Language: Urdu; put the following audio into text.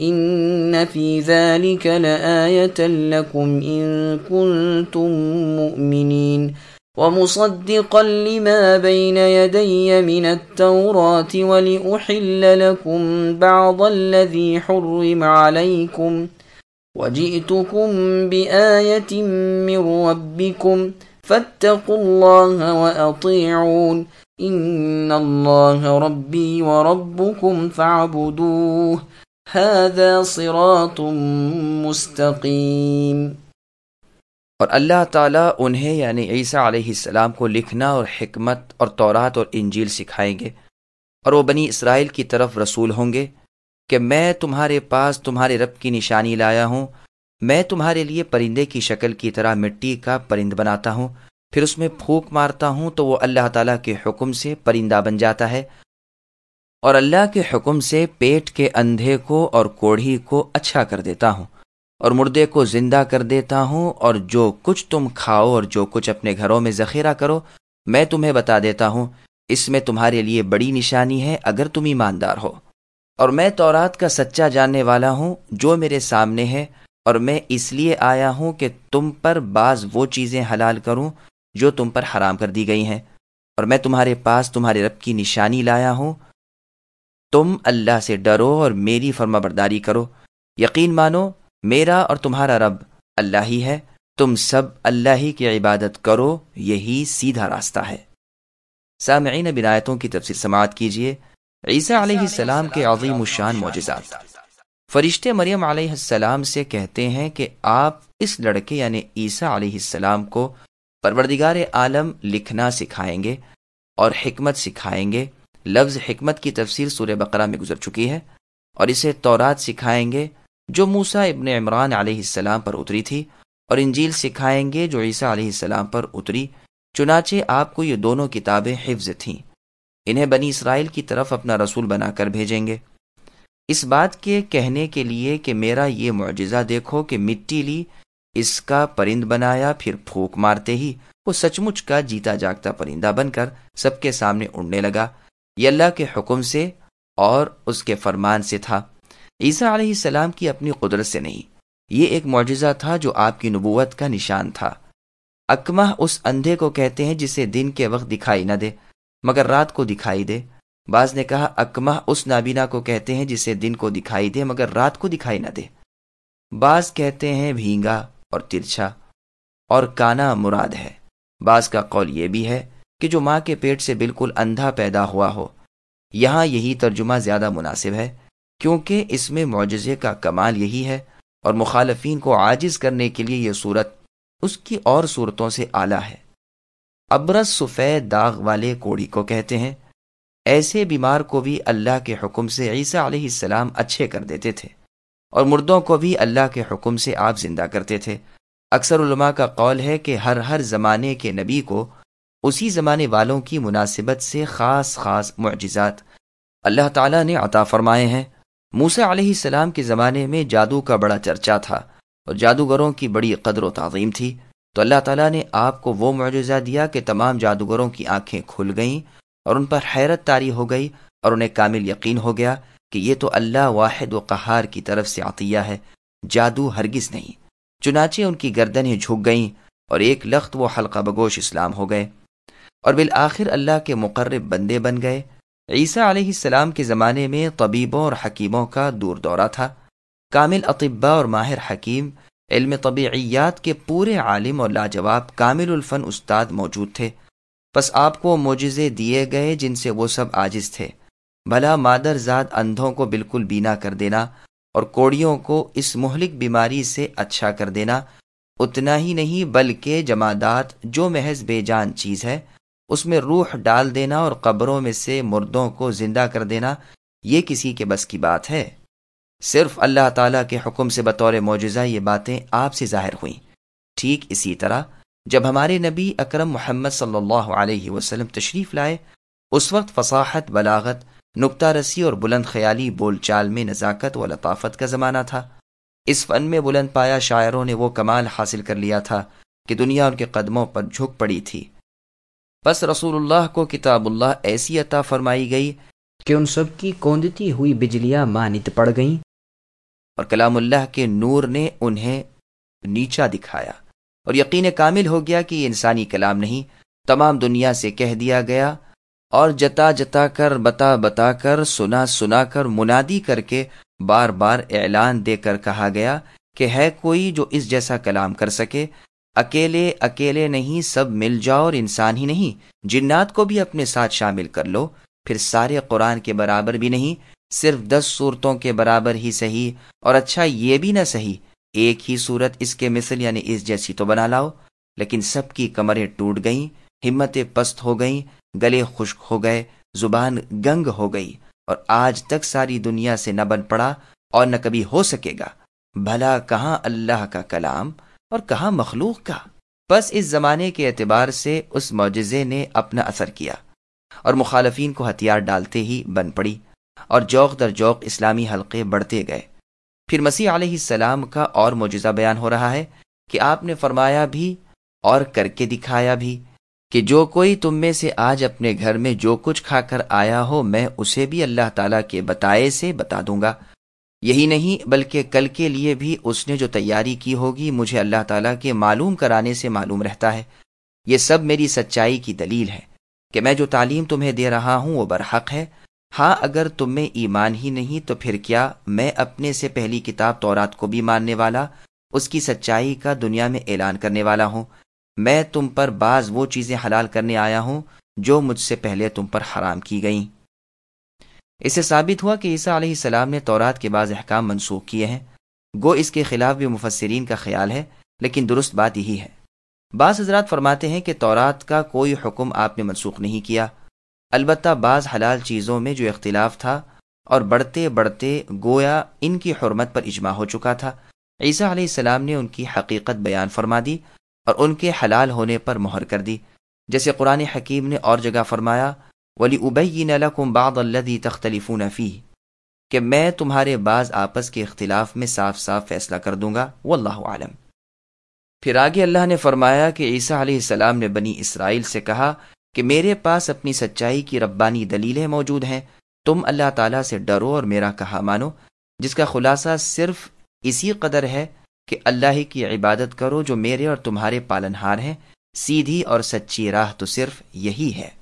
إن في ذلك لآية لكم إن كنتم مؤمنين ومصدقا لما بين يدي من التوراة ولأحل لكم بعض الذي حرم عليكم وجئتكم بآية من ربكم فاتقوا الله وأطيعون إن الله ربي وربكم فاعبدوه هذا صراط مستقیم اور اللہ تعالیٰ انہیں یعنی عیسیٰ علیہ السلام کو لکھنا اور حکمت اور تورات اور انجیل سکھائیں گے۔ اور وہ بنی اسرائیل کی طرف رسول ہوں گے کہ میں تمہارے پاس تمہارے رب کی نشانی لایا ہوں، میں تمہارے لیے پرندے کی شکل کی طرح مٹی کا پرند بناتا ہوں، پھر اس میں پھونک مارتا ہوں تو وہ اللہ تعالیٰ کے حکم سے پرندہ بن جاتا ہے۔ اور اللہ کے حکم سے پیٹ کے اندھے کو اور کوڑھی کو اچھا کر دیتا ہوں اور مردے کو زندہ کر دیتا ہوں اور جو کچھ تم کھاؤ اور جو کچھ اپنے گھروں میں ذخیرہ کرو، میں تمہیں بتا دیتا ہوں، اس میں تمہارے لیے بڑی نشانی ہے اگر تم ایماندار ہو۔ اور میں تورات کا سچا جاننے والا ہوں، جو میرے سامنے ہے، اور میں اس لیے آیا ہوں کہ تم پر بعض وہ چیزیں حلال کروں جو تم پر حرام کر دی گئی ہیں۔ اور میں تمہارے پاس تمہارے رب کی نشانی لایا ہوں تم اللہ سے ڈرو اور میری فرما برداری کرو۔ یقین مانو، میرا اور تمہارا رب اللہ ہی ہے۔ تم سب اللہ ہی کی عبادت کرو، یہی سیدھا راستہ ہے۔ سامعین بنایتوں کی تفصیل سماعت کیجیے عیسیٰ علیہ السلام کے عظیم الشان معجزات۔ فرشتے مریم علیہ السلام سے کہتے ہیں کہ آپ اس لڑکے یعنی عیسیٰ علیہ السلام کو پروردگار عالم لکھنا سکھائیں گے اور حکمت سکھائیں گے۔ لفظ حکمت کی تفسیر سورہ بقرہ میں گزر چکی ہے اور اسے تورات سکھائیں گے جو موسا ابن عمران علیہ السلام پر اتری تھی اور انجیل سکھائیں گے جو عیسیٰ علیہ السلام پر اتری، چنانچہ آپ کو یہ دونوں کتابیں حفظ تھیں۔ انہیں بنی اسرائیل کی طرف اپنا رسول بنا کر بھیجیں گے۔ اس بات کے کہنے کے لیے کہ میرا یہ معجزہ دیکھو کہ مٹی لی، اس کا پرند بنایا، پھر پھونک مارتے ہی وہ سچ مچ کا جیتا جاگتا پرندہ بن کر سب کے سامنے اڑنے لگا۔ یہ اللہ کے حکم سے اور اس کے فرمان سے تھا۔ عیسیٰ علیہ السلام کی اپنی قدرت سے نہیں، یہ ایک معجزہ تھا جو آپ کی نبوت کا نشان تھا۔ اکمہ اس اندھے کو کہتے ہیں جسے دن کے وقت دکھائی نہ دے، مگر رات کو دکھائی دے۔ بعض نے کہا، اکمہ اس نابینا کو کہتے ہیں جسے دن کو دکھائی دے، مگر رات کو دکھائی نہ دے۔ بعض کہتے ہیں بھینگا اور ترچھا اور کانا مراد ہے۔ بعض کا قول یہ بھی ہے کہ جو ماں کے پیٹ سے بالکل اندھا پیدا ہوا ہو۔ یہاں یہی ترجمہ زیادہ مناسب ہے، کیونکہ اس میں معجزے کا کمال یہی ہے اور مخالفین کو عاجز کرنے کے لیے یہ صورت اس کی اور صورتوں سے اعلیٰ ہے۔ ابرس سفید داغ والے کوڑی کو کہتے ہیں۔ ایسے بیمار کو بھی اللہ کے حکم سے عیسیٰ علیہ السلام اچھے کر دیتے تھے اور مردوں کو بھی اللہ کے حکم سے آپ زندہ کرتے تھے۔ اکثر علماء کا قول ہے کہ ہر ہر زمانے کے نبی کو اسی زمانے والوں کی مناسبت سے خاص خاص معجزات۔ اللہ تعالیٰ نے عطا فرمائے ہیں۔ موسا علیہ السلام کے زمانے میں جادو کا بڑا چرچا تھا اور جادوگروں کی بڑی قدر و تعظیم تھی۔ تو اللہ تعالیٰ نے آپ کو وہ معجزہ دیا کہ تمام جادوگروں کی آنکھیں کھل گئیں اور ان پر حیرت تاری ہو گئی اور انہیں کامل یقین ہو گیا کہ یہ تو اللہ واحد و قہار کی طرف سے عطیہ ہے۔ جادو ہرگز نہیں۔ چنانچہ ان کی گردنیں جھک گئیں اور ایک لخت وہ حلقہ بگوش اسلام ہو گئے۔ اور بالآخر اللہ کے مقرب بندے بن گئے۔ عیسیٰ علیہ السلام کے زمانے میں طبیبوں اور حکیموں کا دور دورہ تھا۔ کامل اطباء اور ماہر حکیم، علم طبیعیات کے پورے عالم اور لاجواب کامل الفن استاد موجود تھے۔ بس آپ کو معجزے دیے گئے جن سے وہ سب عاجز تھے۔ بھلا مادر زاد اندھوں کو بالکل بینا کر دینا اور کوڑیوں کو اس مہلک بیماری سے اچھا کر دینا، اتنا ہی نہیں بلکہ جمادات، جو محض بے جان چیز ہے۔ اس میں روح ڈال دینا اور قبروں میں سے مردوں کو زندہ کر دینا، یہ کسی کے بس کی بات ہے۔ صرف اللہ تعالیٰ کے حکم سے بطور معجزہ یہ باتیں آپ سے ظاہر ہوئیں۔ ٹھیک اسی طرح، جب ہمارے نبی اکرم محمد صلی اللہ علیہ وسلم تشریف لائے، اس وقت فصاحت، بلاغت نکتہ رسی اور بلند خیالی بول چال میں نزاکت و لطافت کا زمانہ تھا۔ اس فن میں بلند پایا شاعروں نے وہ کمال حاصل کر لیا تھا کہ دنیا ان کے قدموں پر جھک پڑی تھی۔ بس رسول اللہ کو کتاب اللہ ایسی عطا فرمائی گئی کہ ان سب کی کوندتی ہوئی بجلیاں مانت پڑ گئیں اور کلام اللہ کے نور نے انہیں نیچا دکھایا اور یقین کامل ہو گیا کہ یہ انسانی کلام نہیں، تمام دنیا سے کہہ دیا گیا اور جتا جتا کر، بتا بتا کر، سنا سنا کر منادی کر کے بار بار اعلان دے کر کہا گیا کہ ہے کوئی جو اس جیسا کلام کر سکے اکیلے اکیلے نہیں، سب مل جاؤ اور انسان ہی نہیں۔ جنات کو بھی اپنے ساتھ شامل کر لو۔ پھر سارے قرآن کے برابر بھی نہیں، صرف دس صورتوں کے برابر ہی صحیح۔ اور اچھا یہ بھی نہ صحیح، ایک ہی صورت اس کے مثل یعنی اس جیسی تو بنا لاؤ۔ لیکن سب کی کمریں ٹوٹ گئیں، ہمتیں پست ہو گئیں، گلے خشک ہو گئے، زبان گنگ ہو گئی۔ اور آج تک ساری دنیا سے نہ بن پڑا اور نہ کبھی ہو سکے گا۔ بھلا کہاں اللہ کا کلام؟ اور کہاں مخلوق کا؟ بس اس زمانے کے اعتبار سے اس معجزے نے اپنا اثر کیا اور مخالفین کو ہتھیار ڈالتے ہی بن پڑی اور جوق در جوق اسلامی حلقے بڑھتے گئے۔ پھر مسیح علیہ السلام کا اور معجزہ بیان ہو رہا ہے کہ آپ نے فرمایا بھی اور کر کے دکھایا بھی کہ جو کوئی تم میں سے آج اپنے گھر میں جو کچھ کھا کر آیا ہو میں اسے بھی اللہ تعالیٰ کے بتائے سے بتا دوں گا۔ یہی نہیں بلکہ کل کے لیے بھی اس نے جو تیاری کی ہوگی مجھے اللہ تعالیٰ کے معلوم کرانے سے معلوم رہتا ہے۔ یہ سب میری سچائی کی دلیل ہے کہ میں جو تعلیم تمہیں دے رہا ہوں وہ برحق ہے۔ ہاں اگر تم میں ایمان ہی نہیں تو پھر کیا میں اپنے سے پہلی کتاب تورات کو بھی ماننے والا، اس کی سچائی کا دنیا میں اعلان کرنے والا ہوں؟ میں تم پر بعض وہ چیزیں حلال کرنے آیا ہوں جو مجھ سے پہلے تم پر حرام کی گئیں۔ اسے ثابت ہوا کہ عیسیٰ علیہ السلام نے تورات کے بعض احکام منسوخ کیے ہیں۔ گو اس کے خلاف بھی مفسرین کا خیال ہے، لیکن درست بات یہی ہے۔ بعض حضرات فرماتے ہیں کہ تورات کا کوئی حکم آپ نے منسوخ نہیں کیا۔ البتہ بعض حلال چیزوں میں جو اختلاف تھا اور بڑھتے بڑھتے گویا ان کی حرمت پر اجماع ہو چکا تھا۔ عیسیٰ علیہ السلام نے ان کی حقیقت بیان فرما دی اور ان کے حلال ہونے پر مہر کر دی۔ جیسے قرآن حکیم نے اور جگہ فرمایا ولی ابئی نلکم باد الدی تختلیف نفی کہ میں تمہارے بعض آپس کے اختلاف میں صاف صاف فیصلہ کر دوں گا وہ اللہ عالم پھر آگے اللہ نے فرمایا کہ عیسیٰ علیہ السلام نے بنی اسرائیل سے کہا کہ میرے پاس اپنی سچائی کی ربانی دلیلیں موجود ہیں۔ تم اللہ تعالیٰ سے ڈرو اور میرا کہا مانو، جس کا خلاصہ صرف اسی قدر ہے کہ اللہ ہی کی عبادت کرو جو میرے اور تمہارے پالنہار ہیں۔ سیدھی اور سچی راہ تو صرف یہی ہے۔